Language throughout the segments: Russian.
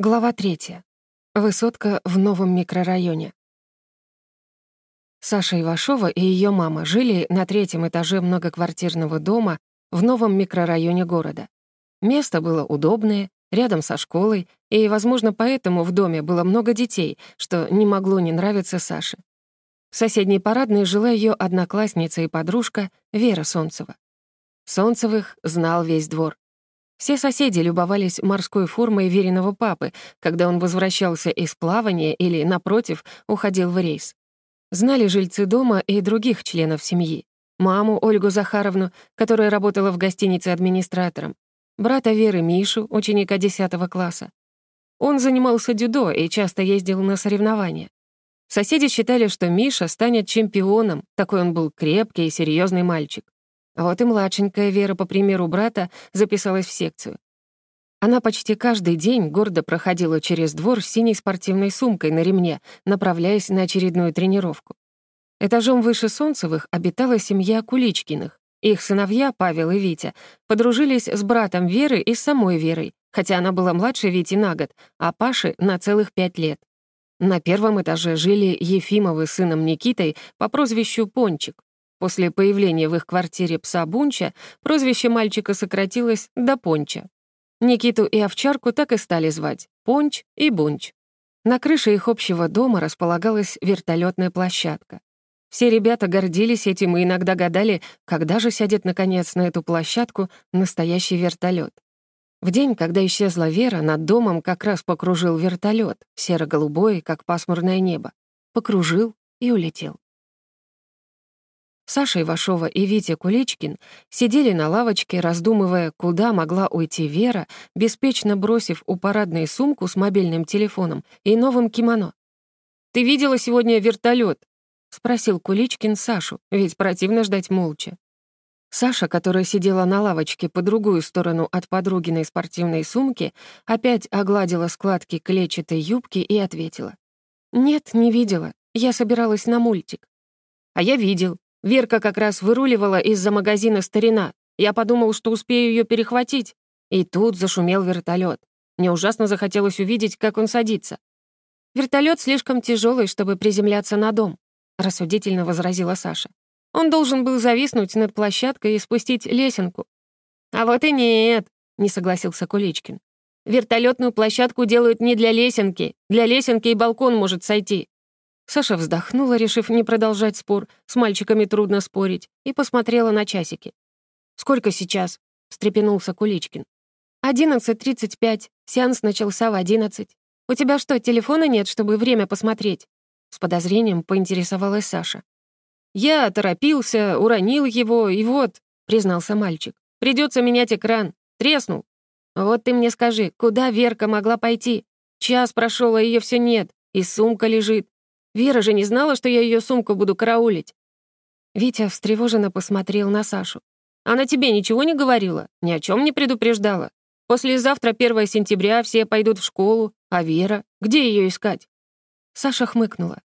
Глава третья. Высотка в новом микрорайоне. Саша Ивашова и ее мама жили на третьем этаже многоквартирного дома в новом микрорайоне города. Место было удобное, рядом со школой, и, возможно, поэтому в доме было много детей, что не могло не нравиться Саше. В соседней парадной жила ее одноклассница и подружка Вера Солнцева. Солнцевых знал весь двор. Все соседи любовались морской формой веренного папы, когда он возвращался из плавания или, напротив, уходил в рейс. Знали жильцы дома и других членов семьи. Маму Ольгу Захаровну, которая работала в гостинице администратором, брата Веры Мишу, ученика 10 класса. Он занимался дюдо и часто ездил на соревнования. Соседи считали, что Миша станет чемпионом, такой он был крепкий и серьезный мальчик. Вот и младшенькая Вера, по примеру брата, записалась в секцию. Она почти каждый день гордо проходила через двор с синей спортивной сумкой на ремне, направляясь на очередную тренировку. Этажом выше Солнцевых обитала семья Куличкиных. Их сыновья, Павел и Витя, подружились с братом Веры и самой Верой, хотя она была младше Вити на год, а Паши — на целых пять лет. На первом этаже жили Ефимовы сыном Никитой по прозвищу Пончик. После появления в их квартире пса Бунча прозвище мальчика сократилось до Понча. Никиту и овчарку так и стали звать — Понч и Бунч. На крыше их общего дома располагалась вертолетная площадка. Все ребята гордились этим и иногда гадали, когда же сядет, наконец, на эту площадку настоящий вертолет. В день, когда исчезла Вера, над домом как раз покружил вертолет, серо-голубой, как пасмурное небо. Покружил и улетел. Саша Ивашова и Витя Куличкин сидели на лавочке, раздумывая, куда могла уйти Вера, беспечно бросив у парадной сумку с мобильным телефоном и новым кимоно. «Ты видела сегодня вертолет? спросил Куличкин Сашу, ведь противно ждать молча. Саша, которая сидела на лавочке по другую сторону от подругиной спортивной сумки, опять огладила складки клетчатой юбки и ответила. «Нет, не видела. Я собиралась на мультик». «А я видел. Верка как раз выруливала из-за магазина «Старина». Я подумал, что успею ее перехватить. И тут зашумел вертолет. Мне ужасно захотелось увидеть, как он садится. Вертолет слишком тяжелый, чтобы приземляться на дом», — рассудительно возразила Саша. «Он должен был зависнуть над площадкой и спустить лесенку». «А вот и нет», — не согласился Куличкин. Вертолетную площадку делают не для лесенки. Для лесенки и балкон может сойти. Саша вздохнула, решив не продолжать спор, с мальчиками трудно спорить, и посмотрела на часики. «Сколько сейчас?» — встрепенулся Куличкин. «Одиннадцать тридцать пять. Сеанс начался в одиннадцать. У тебя что, телефона нет, чтобы время посмотреть?» С подозрением поинтересовалась Саша. «Я торопился, уронил его, и вот», — признался мальчик. «Придется менять экран. Треснул. Вот ты мне скажи, куда Верка могла пойти? Час прошел, а ее все нет, и сумка лежит. Вера же не знала, что я ее сумку буду караулить». Витя встревоженно посмотрел на Сашу. «Она тебе ничего не говорила? Ни о чем не предупреждала? Послезавтра, 1 сентября, все пойдут в школу, а Вера? Где ее искать?» Саша хмыкнула.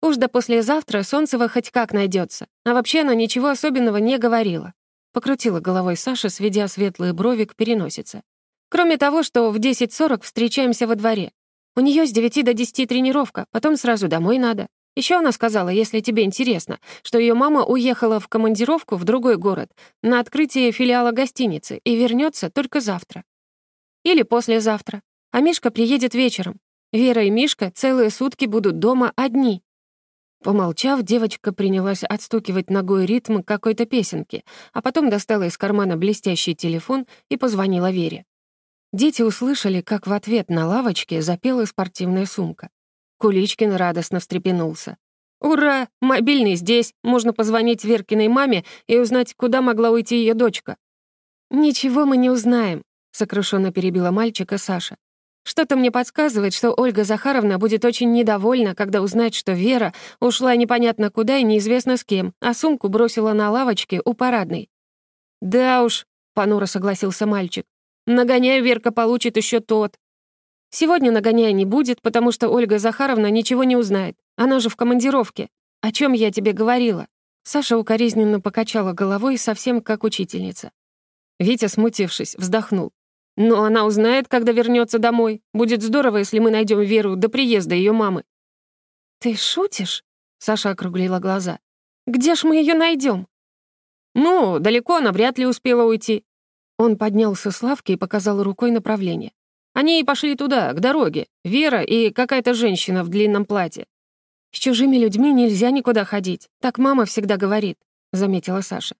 «Уж до послезавтра Солнцева хоть как найдется, а вообще она ничего особенного не говорила». Покрутила головой Саша, сведя светлые брови к переносице. «Кроме того, что в 10.40 встречаемся во дворе. У нее с 9 до 10 тренировка, потом сразу домой надо. Еще она сказала, если тебе интересно, что ее мама уехала в командировку в другой город на открытие филиала гостиницы и вернется только завтра. Или послезавтра. А Мишка приедет вечером. Вера и Мишка целые сутки будут дома одни. Помолчав, девочка принялась отстукивать ногой ритм какой-то песенки, а потом достала из кармана блестящий телефон и позвонила Вере. Дети услышали, как в ответ на лавочке запела спортивная сумка. Куличкин радостно встрепенулся. «Ура! Мобильный здесь! Можно позвонить Веркиной маме и узнать, куда могла уйти ее дочка». «Ничего мы не узнаем», — сокрушенно перебила мальчика Саша. «Что-то мне подсказывает, что Ольга Захаровна будет очень недовольна, когда узнает, что Вера ушла непонятно куда и неизвестно с кем, а сумку бросила на лавочке у парадной». «Да уж», — понуро согласился мальчик, Нагоняя Верка получит еще тот. Сегодня нагоняя не будет, потому что Ольга Захаровна ничего не узнает. Она же в командировке. О чем я тебе говорила?» Саша укоризненно покачала головой, совсем как учительница. Витя, смутившись, вздохнул. Но она узнает, когда вернется домой. Будет здорово, если мы найдем Веру до приезда ее мамы». «Ты шутишь?» — Саша округлила глаза. «Где ж мы ее найдем? «Ну, далеко она вряд ли успела уйти». Он поднялся с лавки и показал рукой направление. Они и пошли туда, к дороге. Вера и какая-то женщина в длинном платье. «С чужими людьми нельзя никуда ходить. Так мама всегда говорит», — заметила Саша.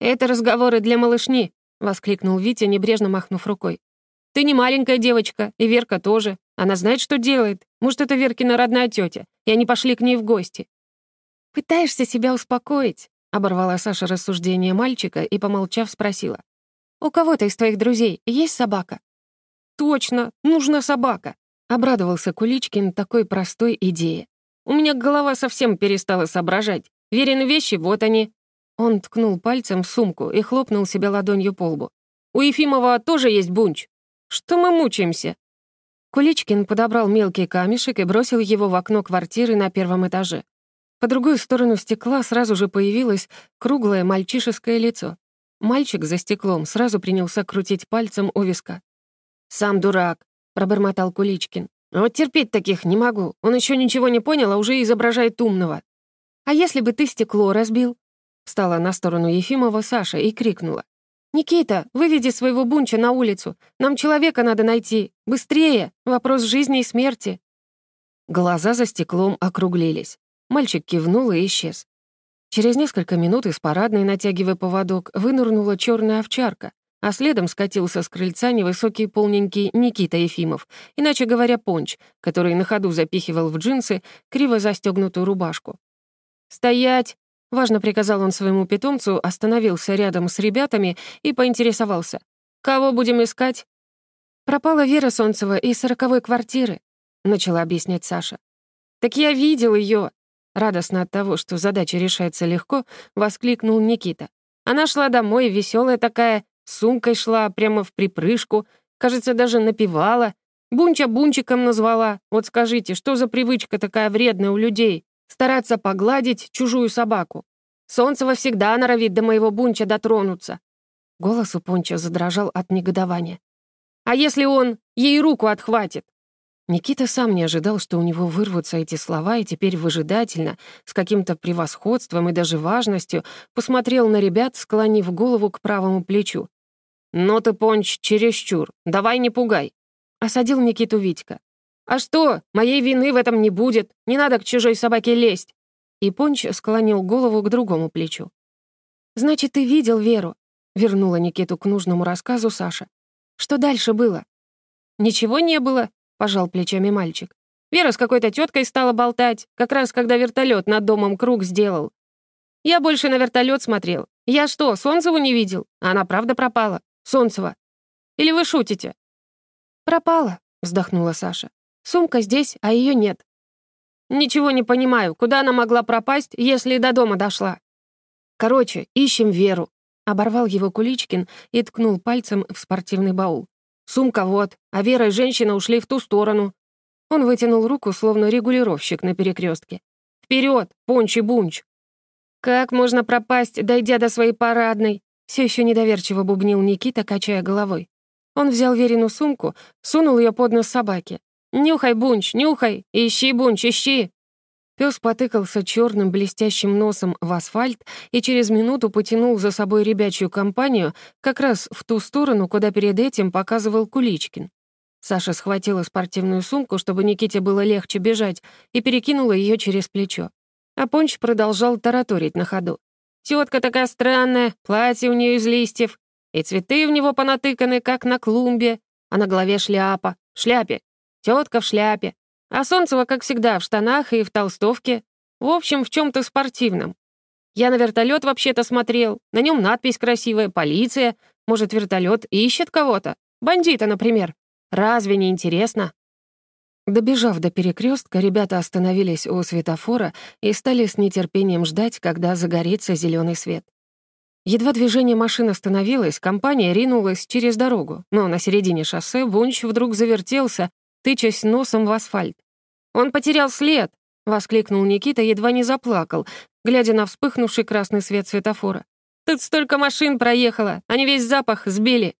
«Это разговоры для малышни», — воскликнул Витя, небрежно махнув рукой. «Ты не маленькая девочка, и Верка тоже. Она знает, что делает. Может, это Веркина родная тетя, и они пошли к ней в гости». «Пытаешься себя успокоить?» — оборвала Саша рассуждение мальчика и, помолчав, спросила. «У кого-то из твоих друзей есть собака?» «Точно, нужна собака», — обрадовался Куличкин такой простой идее. «У меня голова совсем перестала соображать. Верены вещи, вот они». Он ткнул пальцем в сумку и хлопнул себя ладонью по лбу. «У Ефимова тоже есть бунч. Что мы мучаемся?» Куличкин подобрал мелкий камешек и бросил его в окно квартиры на первом этаже. По другую сторону стекла сразу же появилось круглое мальчишеское лицо. Мальчик за стеклом сразу принялся крутить пальцем у виска. «Сам дурак», — пробормотал Куличкин. «Вот терпеть таких не могу. Он еще ничего не понял, а уже изображает умного». «А если бы ты стекло разбил?» Встала на сторону Ефимова Саша и крикнула. «Никита, выведи своего бунча на улицу. Нам человека надо найти. Быстрее! Вопрос жизни и смерти». Глаза за стеклом округлились. Мальчик кивнул и исчез. Через несколько минут из парадной, натягивая поводок, вынырнула черная овчарка, а следом скатился с крыльца невысокий полненький Никита Ефимов, иначе говоря, Понч, который на ходу запихивал в джинсы криво застегнутую рубашку. «Стоять!» — важно приказал он своему питомцу, остановился рядом с ребятами и поинтересовался. «Кого будем искать?» «Пропала Вера Солнцева из сороковой квартиры», — начала объяснять Саша. «Так я видел ее, радостно от того, что задача решается легко, воскликнул Никита. Она шла домой, веселая такая, сумкой шла прямо в припрыжку, кажется, даже напевала. Бунча бунчиком назвала. Вот скажите, что за привычка такая вредная у людей? Стараться погладить чужую собаку. Солнцева всегда норовит до моего бунча дотронуться. Голос у Понча задрожал от негодования. «А если он ей руку отхватит?» Никита сам не ожидал, что у него вырвутся эти слова, и теперь выжидательно, с каким-то превосходством и даже важностью, посмотрел на ребят, склонив голову к правому плечу. «Ну ты, Понч, чересчур, давай не пугай», — осадил Никиту Витька. «А что, моей вины в этом не будет, не надо к чужой собаке лезть». И Понч склонил голову к другому плечу. «Значит, ты видел Веру?» — вернула Никиту к нужному рассказу Саша. «Что дальше было?» «Ничего не было», — пожал плечами мальчик. «Вера с какой-то теткой стала болтать, как раз когда вертолет над домом круг сделал. Я больше на вертолет смотрел. Я что, Солнцеву не видел? Она правда пропала. Солнцева. Или вы шутите?» «Пропала», — вздохнула Саша. «Сумка здесь, а ее нет». «Ничего не понимаю, куда она могла пропасть, если до дома дошла?» «Короче, ищем Веру», — оборвал его Куличкин и ткнул пальцем в спортивный баул. Сумка вот, а Вера и женщина ушли в ту сторону. Он вытянул руку, словно регулировщик на перекрестке. Вперед, пончи-бунч! Как можно пропасть, дойдя до своей парадной? Все еще недоверчиво бубнил Никита, качая головой. Он взял Верину сумку, сунул ее под нос собаке. «Нюхай, Бунч, нюхай! Ищи, Бунч, ищи!» Пес потыкался черным блестящим носом в асфальт и через минуту потянул за собой ребячью компанию как раз в ту сторону, куда перед этим показывал Куличкин. Саша схватила спортивную сумку, чтобы Никите было легче бежать, и перекинула ее через плечо. А Понч продолжал тараторить на ходу. Тетка такая странная, платье у нее из листьев, и цветы в него понатыканы, как на клумбе, а на голове шляпа, шляпе. Тетка в шляпе, а Солнцева, как всегда, в штанах и в толстовке. В общем, в чем то спортивном. Я на вертолет вообще-то смотрел. На нем надпись красивая «Полиция». Может, вертолет ищет кого-то? Бандита, например. Разве не интересно? Добежав до перекрестка, ребята остановились у светофора и стали с нетерпением ждать, когда загорится зеленый свет. Едва движение машин остановилось, компания ринулась через дорогу, но на середине шоссе Бунч вдруг завертелся тычась носом в асфальт. «Он потерял след!» — воскликнул Никита, едва не заплакал, глядя на вспыхнувший красный свет светофора. «Тут столько машин проехало, они весь запах сбили.